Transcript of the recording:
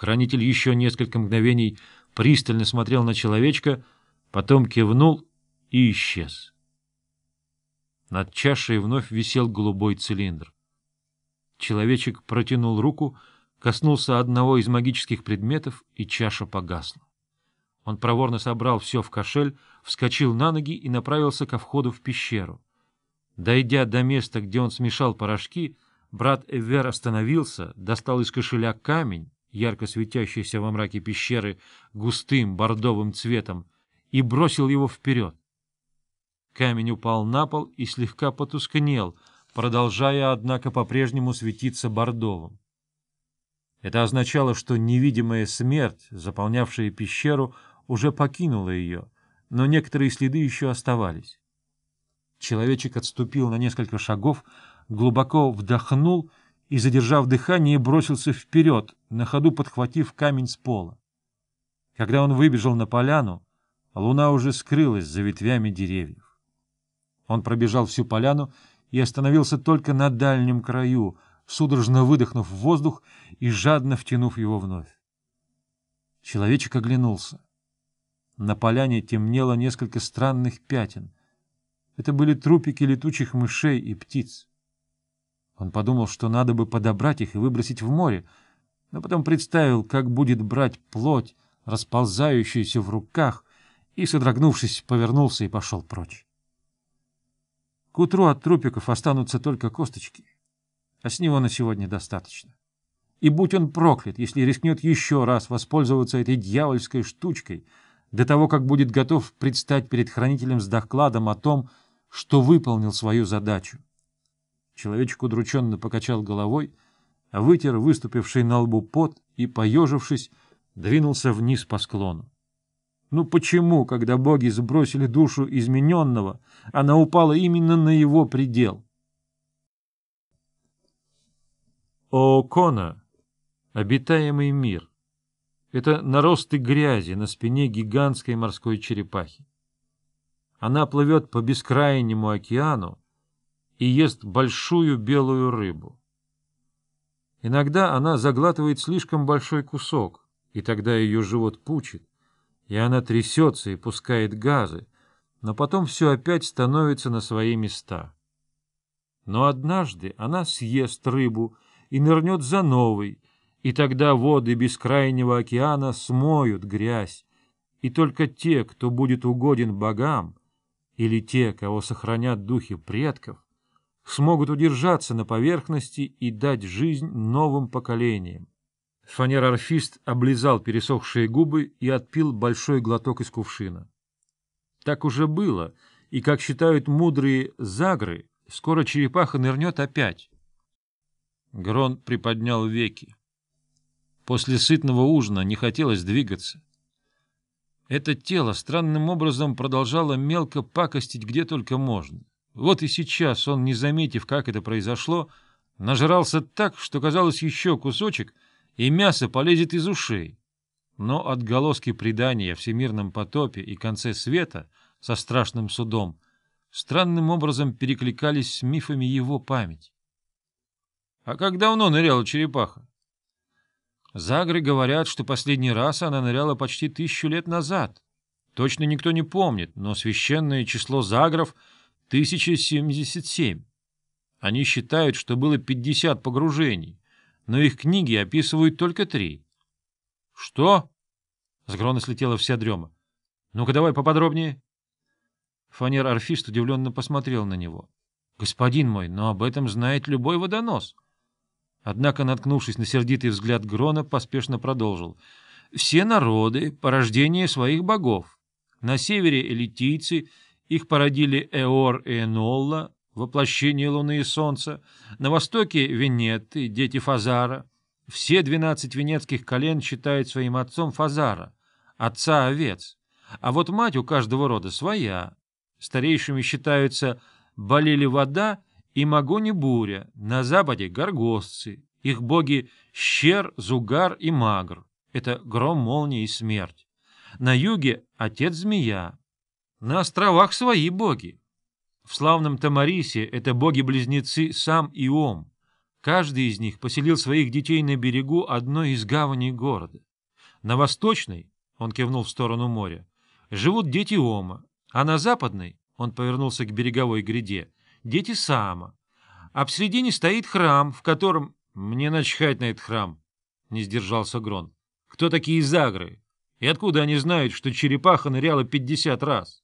Хранитель еще несколько мгновений пристально смотрел на человечка, потом кивнул и исчез. Над чашей вновь висел голубой цилиндр. Человечек протянул руку, коснулся одного из магических предметов, и чаша погасла. Он проворно собрал все в кошель, вскочил на ноги и направился ко входу в пещеру. Дойдя до места, где он смешал порошки, брат Эвер остановился, достал из кошеля камень, ярко светящийся во мраке пещеры густым бордовым цветом, и бросил его вперед. Камень упал на пол и слегка потускнел, продолжая, однако, по-прежнему светиться бордовым. Это означало, что невидимая смерть, заполнявшая пещеру, уже покинула ее, но некоторые следы еще оставались. Человечек отступил на несколько шагов, глубоко вдохнул и, задержав дыхание, бросился вперед, на ходу подхватив камень с пола. Когда он выбежал на поляну, луна уже скрылась за ветвями деревьев. Он пробежал всю поляну и остановился только на дальнем краю, судорожно выдохнув в воздух и жадно втянув его вновь. Человечек оглянулся. На поляне темнело несколько странных пятен. Это были трупики летучих мышей и птиц. Он подумал, что надо бы подобрать их и выбросить в море, но потом представил, как будет брать плоть, расползающуюся в руках, и, содрогнувшись, повернулся и пошел прочь. К утру от трупиков останутся только косточки, а с него на сегодня достаточно. И будь он проклят, если рискнет еще раз воспользоваться этой дьявольской штучкой, до того, как будет готов предстать перед хранителем с докладом о том, что выполнил свою задачу. Человечек удрученно покачал головой, вытер выступивший на лбу пот и, поежившись, двинулся вниз по склону. Ну почему, когда боги сбросили душу измененного, она упала именно на его предел? Оокона — обитаемый мир. Это наросты грязи на спине гигантской морской черепахи. Она плывет по бескрайнему океану, и ест большую белую рыбу. Иногда она заглатывает слишком большой кусок, и тогда ее живот пучит, и она трясется и пускает газы, но потом все опять становится на свои места. Но однажды она съест рыбу и нырнет за новой, и тогда воды бескрайнего океана смоют грязь, и только те, кто будет угоден богам, или те, кого сохранят духи предков, смогут удержаться на поверхности и дать жизнь новым поколениям. Фанер-орфист облизал пересохшие губы и отпил большой глоток из кувшина. Так уже было, и, как считают мудрые загры, скоро черепаха нырнет опять. Грон приподнял веки. После сытного ужина не хотелось двигаться. Это тело странным образом продолжало мелко пакостить где только можно. Вот и сейчас он, не заметив, как это произошло, нажрался так, что казалось еще кусочек, и мясо полезет из ушей. Но отголоски предания о всемирном потопе и конце света со страшным судом странным образом перекликались с мифами его памяти. А как давно ныряла черепаха? Загры говорят, что последний раз она ныряла почти тысячу лет назад. Точно никто не помнит, но священное число загров — 1077. Они считают, что было 50 погружений, но их книги описывают только три. — Что? — с грона слетела вся дрема. — Ну-ка давай поподробнее. Фанер-орфист удивленно посмотрел на него. — Господин мой, но об этом знает любой водонос. Однако, наткнувшись на сердитый взгляд Грона, поспешно продолжил. — Все народы — порождение своих богов. На севере — элитийцы — их породили Эор и Энолла, воплощение Луны и Солнца, на востоке — Венеты, дети Фазара. Все двенадцать венецких колен считают своим отцом Фазара, отца овец, а вот мать у каждого рода своя. Старейшими считаются Болели вода и Магони буря, на западе — горгостцы, их боги — Щер, Зугар и Магр. Это гром, молния и смерть. На юге — отец-змея, на островах свои боги. В славном Тамарисе это боги-близнецы Сам и Ом. Каждый из них поселил своих детей на берегу одной из гаваней города. На восточной, он кивнул в сторону моря, живут дети Ома, а на западной, он повернулся к береговой гряде, дети Саама. А в середине стоит храм, в котором... Мне начхать на этот храм, — не сдержался Грон. Кто такие загры? И откуда они знают, что черепаха ныряла пятьдесят раз?